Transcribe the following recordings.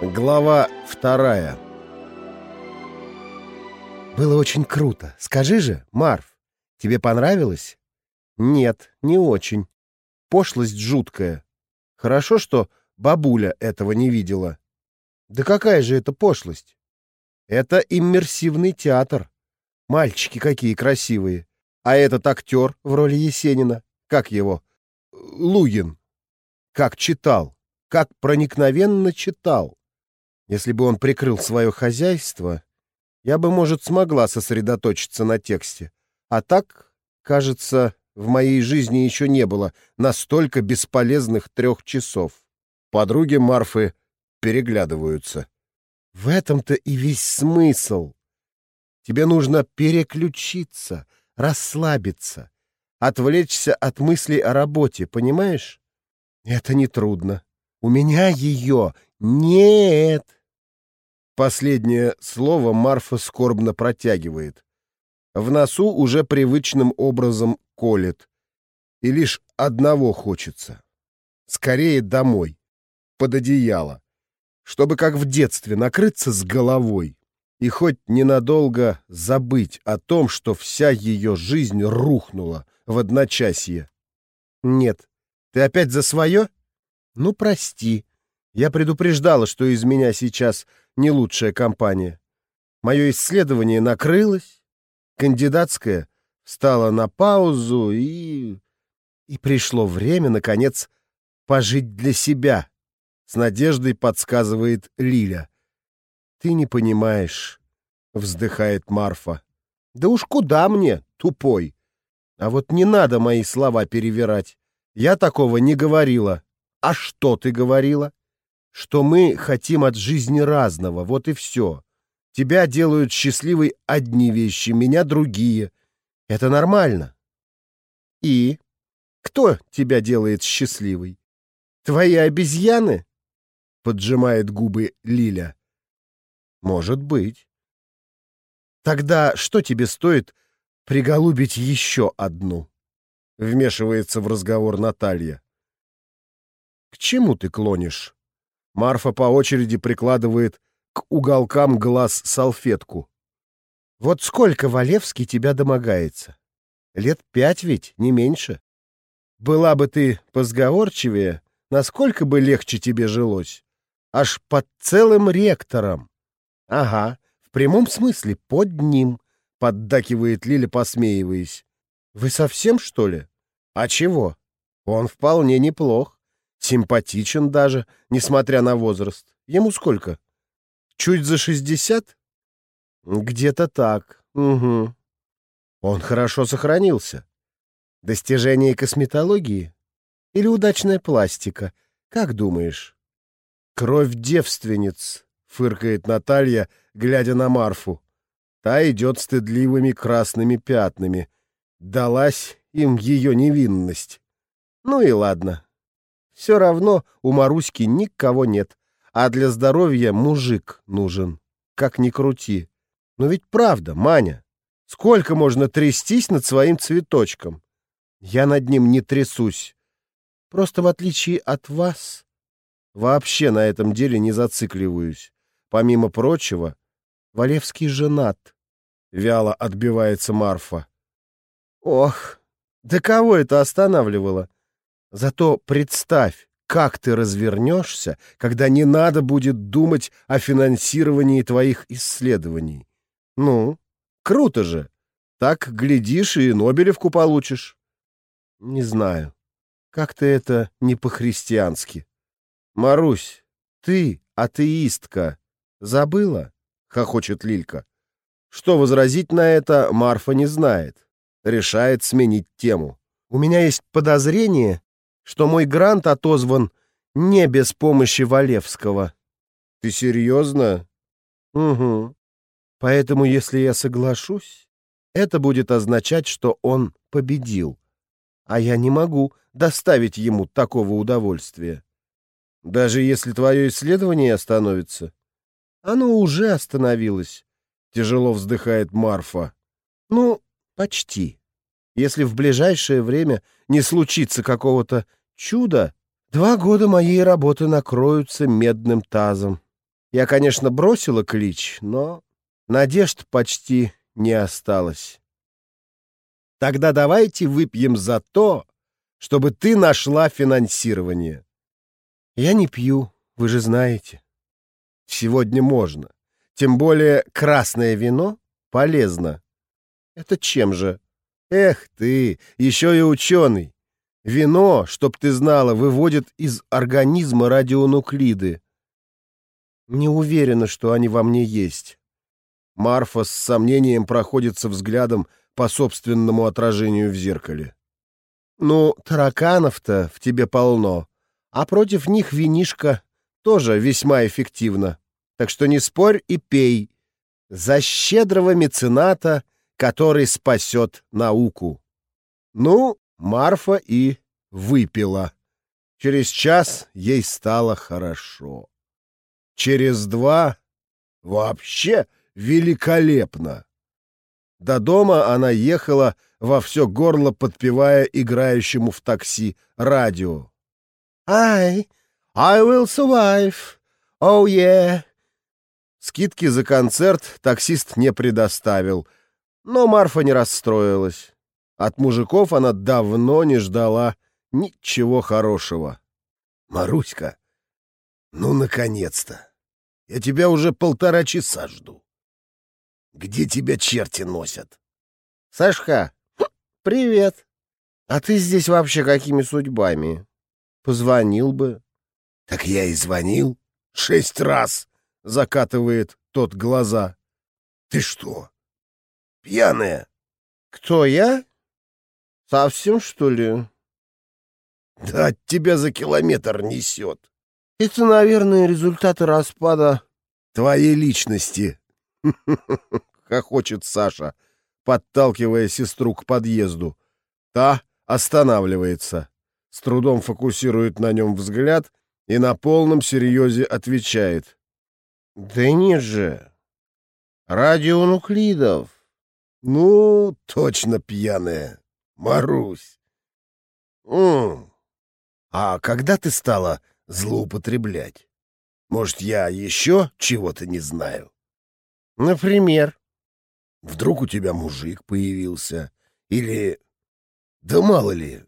Глава вторая Было очень круто. Скажи же, Марф, тебе понравилось? Нет, не очень. Пошлость жуткая. Хорошо, что бабуля этого не видела. Да какая же это пошлость? Это иммерсивный театр. Мальчики какие красивые. А этот актер в роли Есенина, как его? Лугин. Как читал, как проникновенно читал. Если бы он прикрыл свое хозяйство, я бы, может, смогла сосредоточиться на тексте. А так, кажется, в моей жизни еще не было настолько бесполезных трех часов. Подруги Марфы переглядываются. В этом-то и весь смысл. Тебе нужно переключиться, расслабиться, отвлечься от мыслей о работе, понимаешь? Это нетрудно. У меня ее нет. Последнее слово Марфа скорбно протягивает. В носу уже привычным образом колет. И лишь одного хочется. Скорее домой, под одеяло, чтобы как в детстве накрыться с головой и хоть ненадолго забыть о том, что вся ее жизнь рухнула в одночасье. Нет, ты опять за свое? Ну, прости. Я предупреждала, что из меня сейчас не лучшая компания. Мое исследование накрылось, кандидатская встала на паузу и... И пришло время, наконец, пожить для себя, с надеждой подсказывает Лиля. «Ты не понимаешь», — вздыхает Марфа. «Да уж куда мне, тупой? А вот не надо мои слова перевирать. Я такого не говорила. А что ты говорила?» Что мы хотим от жизни разного, вот и все. Тебя делают счастливой одни вещи, меня другие. Это нормально. И? Кто тебя делает счастливой? Твои обезьяны? Поджимает губы Лиля. Может быть. Тогда что тебе стоит приголубить еще одну? Вмешивается в разговор Наталья. К чему ты клонишь? Марфа по очереди прикладывает к уголкам глаз салфетку. «Вот сколько Валевский тебя домогается? Лет пять ведь, не меньше. Была бы ты позговорчивее, насколько бы легче тебе жилось? Аж под целым ректором. Ага, в прямом смысле, под ним, — поддакивает Лиля, посмеиваясь. Вы совсем, что ли? А чего? Он вполне неплох. Симпатичен даже, несмотря на возраст. Ему сколько? Чуть за шестьдесят? Где-то так. Угу. Он хорошо сохранился. Достижение косметологии? Или удачная пластика? Как думаешь? Кровь девственниц, фыркает Наталья, глядя на Марфу. Та идет стыдливыми красными пятнами. Далась им ее невинность. Ну и ладно, все равно у Маруськи никого нет, а для здоровья мужик нужен. Как ни крути. Но ведь правда, Маня. Сколько можно трястись над своим цветочком? Я над ним не трясусь. Просто в отличие от вас, вообще на этом деле не зацикливаюсь. Помимо прочего, Валевский женат. Вяло отбивается Марфа. Ох, да кого это останавливало? Зато представь, как ты развернешься, когда не надо будет думать о финансировании твоих исследований. Ну, круто же. Так, глядишь, и Нобелевку получишь. Не знаю. Как-то это не по-христиански. Марусь, ты, атеистка, забыла? Хохочет Лилька. Что возразить на это, Марфа не знает. Решает сменить тему. У меня есть подозрение, что мой грант отозван не без помощи Валевского. Ты серьезно? Угу. Поэтому, если я соглашусь, это будет означать, что он победил. А я не могу доставить ему такого удовольствия. Даже если твое исследование остановится. Оно уже остановилось. Тяжело вздыхает Марфа. Ну, почти. Если в ближайшее время не случится какого-то чудо, два года моей работы накроются медным тазом. Я, конечно, бросила клич, но надежд почти не осталось. Тогда давайте выпьем за то, чтобы ты нашла финансирование. Я не пью, вы же знаете. Сегодня можно. Тем более красное вино полезно. Это чем же? Эх ты, еще и ученый. Вино, чтоб ты знала, выводит из организма радионуклиды. Не уверена, что они во мне есть. Марфа с сомнением проходится взглядом по собственному отражению в зеркале. Ну, тараканов-то в тебе полно, а против них винишка тоже весьма эффективно. Так что не спорь и пей. За щедрого мецената, который спасет науку. Ну, Марфа и выпила. Через час ей стало хорошо. Через два вообще великолепно. До дома она ехала во все горло, подпевая играющему в такси радио. «I, I will survive, oh yeah!» Скидки за концерт таксист не предоставил, но Марфа не расстроилась. От мужиков она давно не ждала ничего хорошего. «Маруська, ну, наконец-то! Я тебя уже полтора часа жду. Где тебя черти носят?» «Сашка, привет! А ты здесь вообще какими судьбами? Позвонил бы». «Так я и звонил. Шесть раз!» — закатывает тот глаза. «Ты что, пьяная?» «Кто я? Совсем, что ли?» «Да от тебя за километр несет». «Это, наверное, результаты распада...» «Твоей личности», — хохочет Саша, подталкивая сестру к подъезду. Та останавливается, с трудом фокусирует на нем взгляд и на полном серьезе отвечает. Да нет же. Радионуклидов. Ну, точно пьяная. Марусь. М А когда ты стала злоупотреблять? Может, я еще чего-то не знаю? Например? Вдруг у тебя мужик появился? Или... Да мало ли.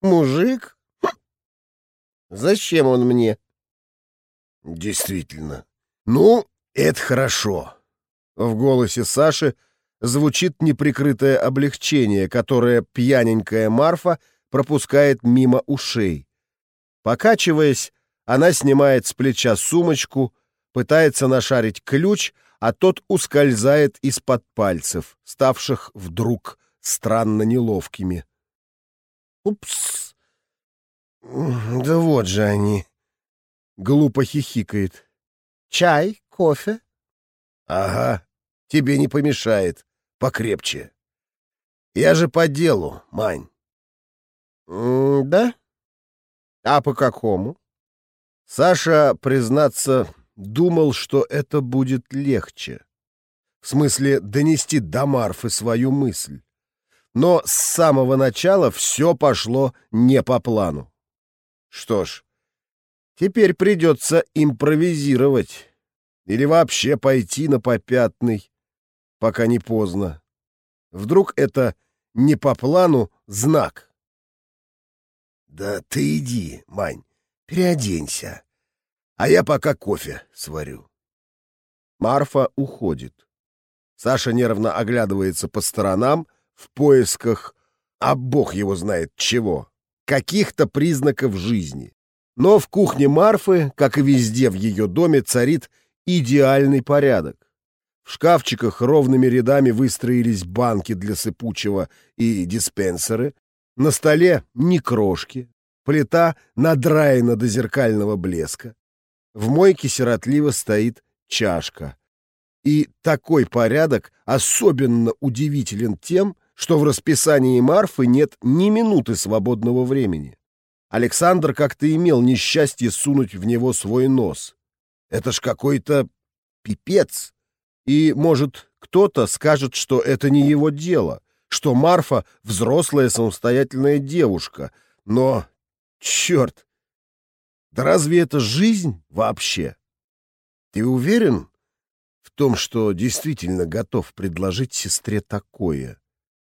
Мужик? Зачем он мне? Действительно. Ну, это хорошо. В голосе Саши звучит неприкрытое облегчение, которое пьяненькая Марфа пропускает мимо ушей. Покачиваясь, она снимает с плеча сумочку, пытается нашарить ключ, а тот ускользает из-под пальцев, ставших вдруг странно неловкими. «Упс! Да вот же они!» Глупо хихикает. «Чай? Кофе?» «Ага, тебе не помешает. Покрепче. Я же по делу, Мань». «Да? А по какому?» Саша, признаться, думал, что это будет легче. В смысле, донести до Марфы свою мысль. Но с самого начала все пошло не по плану. Что ж, Теперь придется импровизировать. Или вообще пойти на попятный, пока не поздно. Вдруг это не по плану знак. Да ты иди, Мань, переоденься. А я пока кофе сварю. Марфа уходит. Саша нервно оглядывается по сторонам в поисках, а бог его знает чего, каких-то признаков жизни. Но в кухне Марфы, как и везде в ее доме, царит идеальный порядок. В шкафчиках ровными рядами выстроились банки для сыпучего и диспенсеры. На столе ни крошки. Плита надраена до зеркального блеска. В мойке сиротливо стоит чашка. И такой порядок особенно удивителен тем, что в расписании Марфы нет ни минуты свободного времени. Александр как-то имел несчастье сунуть в него свой нос. Это ж какой-то пипец. И, может, кто-то скажет, что это не его дело, что Марфа — взрослая самостоятельная девушка. Но, черт, да разве это жизнь вообще? Ты уверен в том, что действительно готов предложить сестре такое?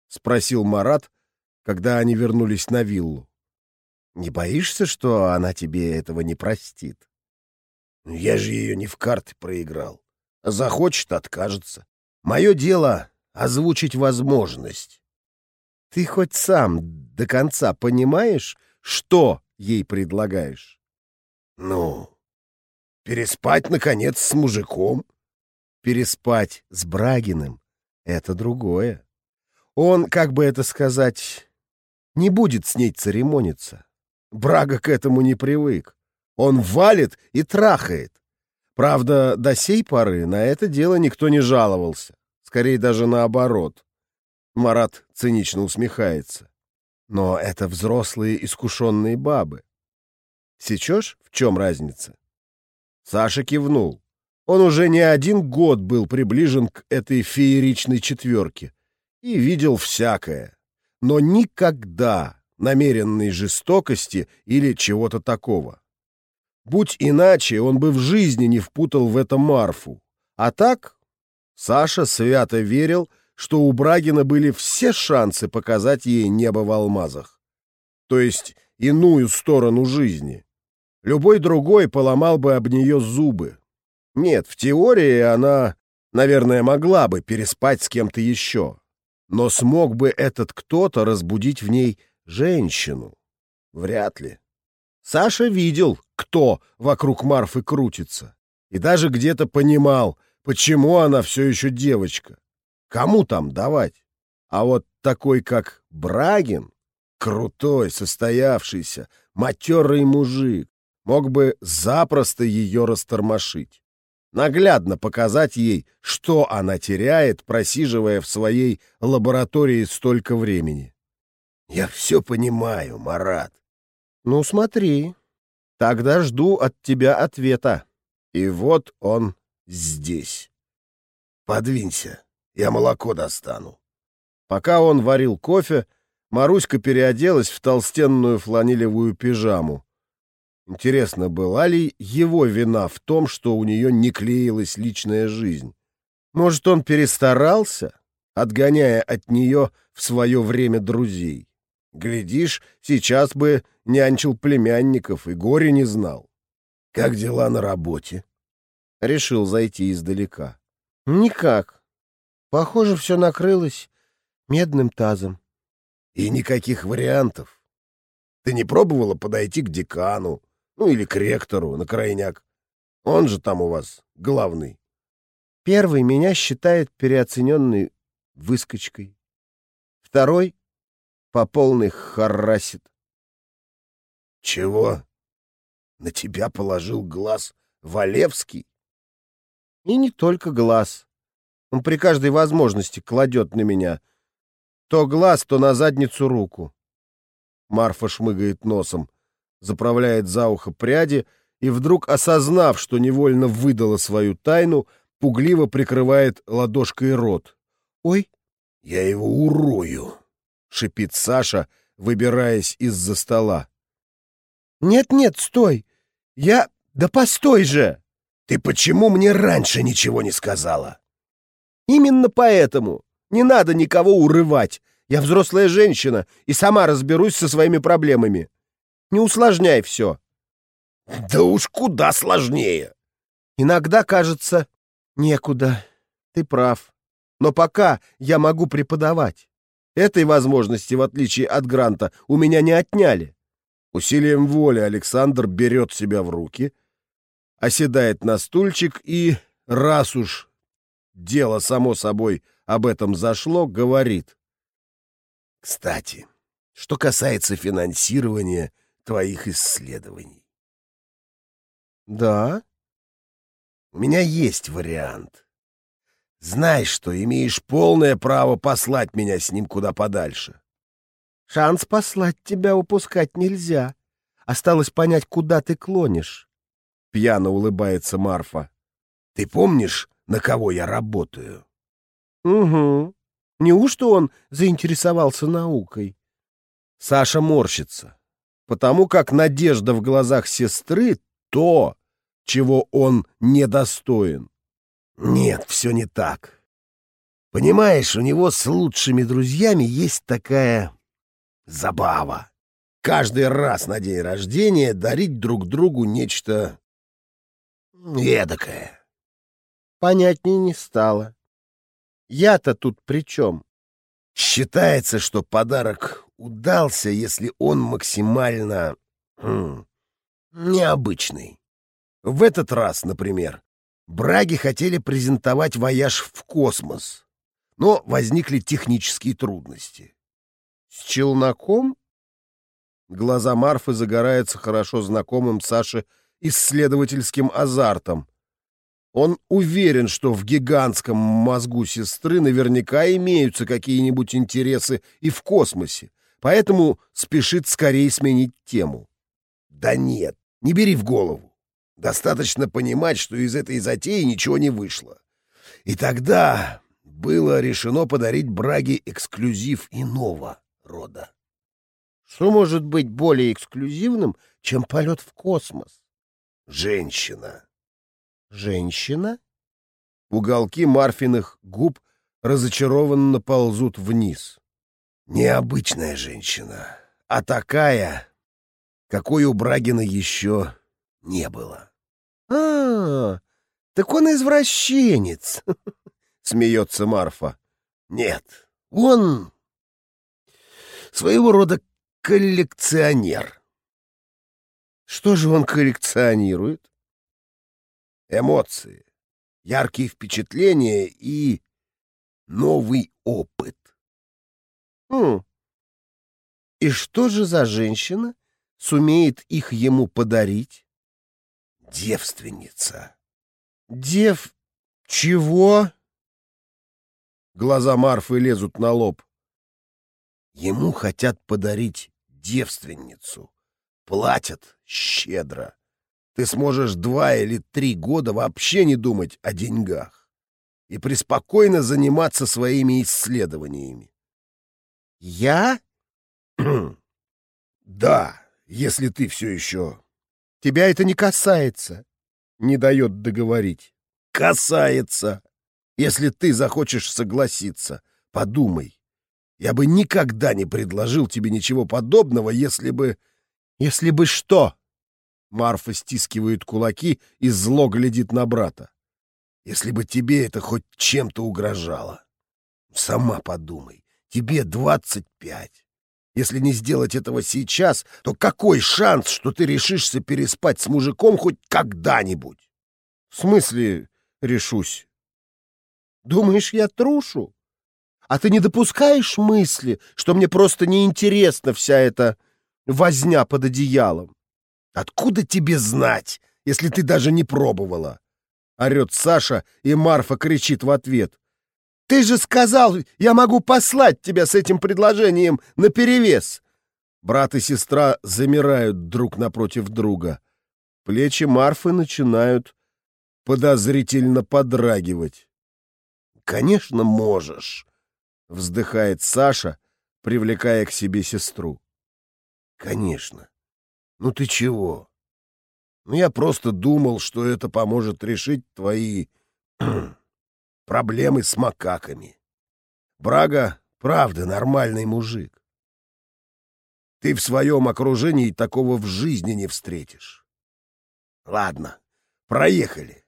Спросил Марат, когда они вернулись на виллу. Не боишься, что она тебе этого не простит? Я же ее не в карты проиграл. Захочет — откажется. Мое дело — озвучить возможность. Ты хоть сам до конца понимаешь, что ей предлагаешь? Ну, переспать, наконец, с мужиком. Переспать с Брагиным — это другое. Он, как бы это сказать, не будет с ней церемониться. Брага к этому не привык. Он валит и трахает. Правда, до сей поры на это дело никто не жаловался. Скорее даже наоборот. Марат цинично усмехается. Но это взрослые искушенные бабы. Сечешь, в чем разница? Саша кивнул. Он уже не один год был приближен к этой фееричной четверке и видел всякое, но никогда намеренной жестокости или чего-то такого. Будь иначе, он бы в жизни не впутал в это Марфу. А так, Саша свято верил, что у Брагина были все шансы показать ей небо в алмазах. То есть иную сторону жизни. Любой другой поломал бы об нее зубы. Нет, в теории она, наверное, могла бы переспать с кем-то еще. Но смог бы этот кто-то разбудить в ней женщину? Вряд ли. Саша видел, кто вокруг Марфы крутится, и даже где-то понимал, почему она все еще девочка. Кому там давать? А вот такой, как Брагин, крутой, состоявшийся, матерый мужик, мог бы запросто ее растормошить. Наглядно показать ей, что она теряет, просиживая в своей лаборатории столько времени. Я все понимаю, Марат. Ну, смотри. Тогда жду от тебя ответа. И вот он здесь. Подвинься, я молоко достану. Пока он варил кофе, Маруська переоделась в толстенную фланелевую пижаму. Интересно, была ли его вина в том, что у нее не клеилась личная жизнь? Может, он перестарался, отгоняя от нее в свое время друзей? Глядишь, сейчас бы нянчил племянников и горе не знал. Как дела на работе? Решил зайти издалека. Никак. Похоже, все накрылось медным тазом. И никаких вариантов. Ты не пробовала подойти к декану, ну или к ректору на крайняк? Он же там у вас главный. Первый меня считает переоцененной выскочкой. Второй по полной харасит. Чего? На тебя положил глаз Валевский? И не только глаз. Он при каждой возможности кладет на меня. То глаз, то на задницу руку. Марфа шмыгает носом, заправляет за ухо пряди и, вдруг осознав, что невольно выдала свою тайну, пугливо прикрывает ладошкой рот. «Ой, я его урою!» — шипит Саша, выбираясь из-за стола. «Нет-нет, стой! Я... Да постой же!» «Ты почему мне раньше ничего не сказала?» «Именно поэтому. Не надо никого урывать. Я взрослая женщина и сама разберусь со своими проблемами. Не усложняй все». «Да уж куда сложнее!» «Иногда кажется, некуда. Ты прав. Но пока я могу преподавать. Этой возможности, в отличие от Гранта, у меня не отняли. Усилием воли Александр берет себя в руки, оседает на стульчик и, раз уж дело само собой об этом зашло, говорит. Кстати, что касается финансирования твоих исследований. Да, у меня есть вариант. Знай, что имеешь полное право послать меня с ним куда подальше. Шанс послать тебя упускать нельзя. Осталось понять, куда ты клонишь. Пьяно улыбается Марфа. Ты помнишь, на кого я работаю? Угу. Неужто он заинтересовался наукой? Саша морщится, потому как надежда в глазах сестры — то, чего он недостоин. Нет, все не так. Понимаешь, у него с лучшими друзьями есть такая забава. Каждый раз на день рождения дарить друг другу нечто эдакое. Понятнее не стало. Я-то тут при чем? Считается, что подарок удался, если он максимально хм, необычный. В этот раз, например, Браги хотели презентовать вояж в космос, но возникли технические трудности. С челноком? Глаза Марфы загораются хорошо знакомым Саше исследовательским азартом. Он уверен, что в гигантском мозгу сестры наверняка имеются какие-нибудь интересы и в космосе, поэтому спешит скорее сменить тему. Да нет, не бери в голову. Достаточно понимать, что из этой затеи ничего не вышло. И тогда было решено подарить Браге эксклюзив иного рода. Что может быть более эксклюзивным, чем полет в космос? Женщина. Женщина? Уголки Марфиных губ разочарованно ползут вниз. Необычная женщина, а такая, какой у Брагина еще не было. А, -а, -а так он извращенец, смеется Марфа. Нет, он своего рода коллекционер. Что же он коллекционирует? эмоции, яркие впечатления и новый опыт. Хм. И что же за женщина сумеет их ему подарить? Девственница. Дев... чего? Глаза Марфы лезут на лоб. Ему хотят подарить девственницу. Платят щедро ты сможешь два или три года вообще не думать о деньгах и преспокойно заниматься своими исследованиями. Я? да, если ты все еще... Тебя это не касается, не дает договорить. Касается. Если ты захочешь согласиться, подумай. Я бы никогда не предложил тебе ничего подобного, если бы... Если бы что? Марфа стискивает кулаки и зло глядит на брата. «Если бы тебе это хоть чем-то угрожало. Сама подумай, тебе двадцать пять. Если не сделать этого сейчас, то какой шанс, что ты решишься переспать с мужиком хоть когда-нибудь?» «В смысле решусь?» «Думаешь, я трушу? А ты не допускаешь мысли, что мне просто неинтересна вся эта возня под одеялом? Откуда тебе знать, если ты даже не пробовала? Орет Саша, и Марфа кричит в ответ. Ты же сказал, я могу послать тебя с этим предложением наперевес. Брат и сестра замирают друг напротив друга. Плечи Марфы начинают подозрительно подрагивать. «Конечно, можешь», — вздыхает Саша, привлекая к себе сестру. «Конечно. Ну ты чего? Ну я просто думал, что это поможет решить твои проблемы с макаками. Брага, правда, нормальный мужик. Ты в своем окружении такого в жизни не встретишь. Ладно, проехали.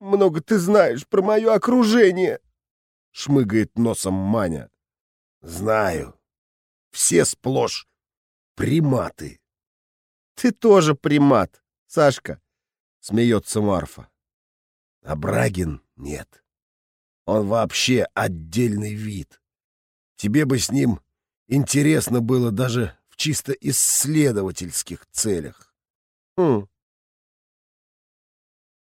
Много ты знаешь про мое окружение, шмыгает носом Маня. Знаю. Все сплошь приматы. Ты тоже примат, Сашка, смеется Марфа. А Брагин нет. Он вообще отдельный вид. Тебе бы с ним интересно было даже в чисто исследовательских целях. Хм.